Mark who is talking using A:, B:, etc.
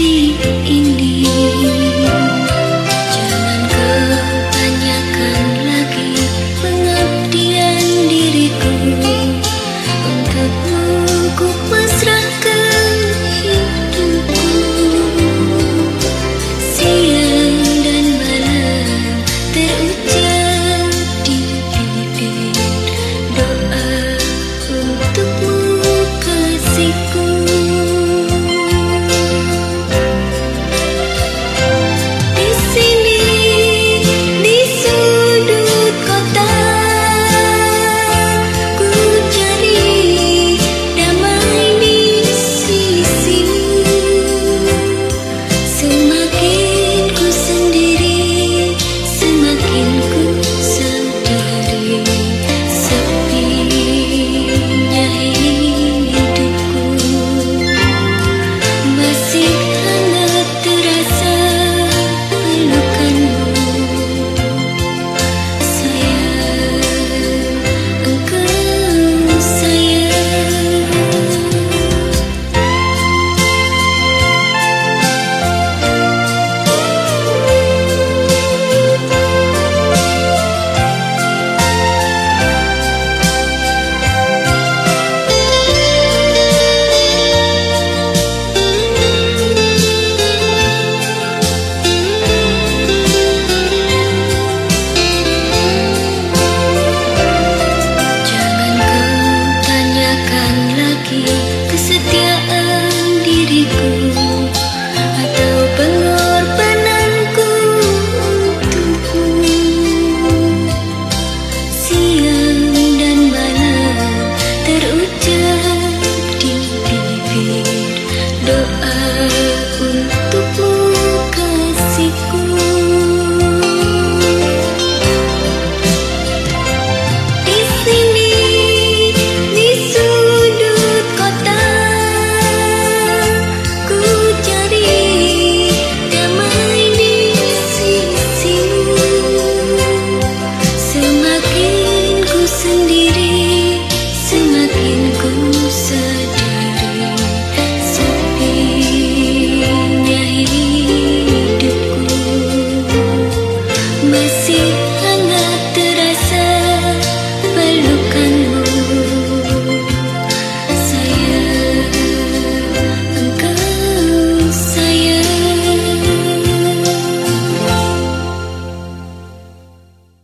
A: ini. Jangan kebanyakan lagi pengabdian diriku Untukmu ku pasrahkan hidupku Siang dan malam terucap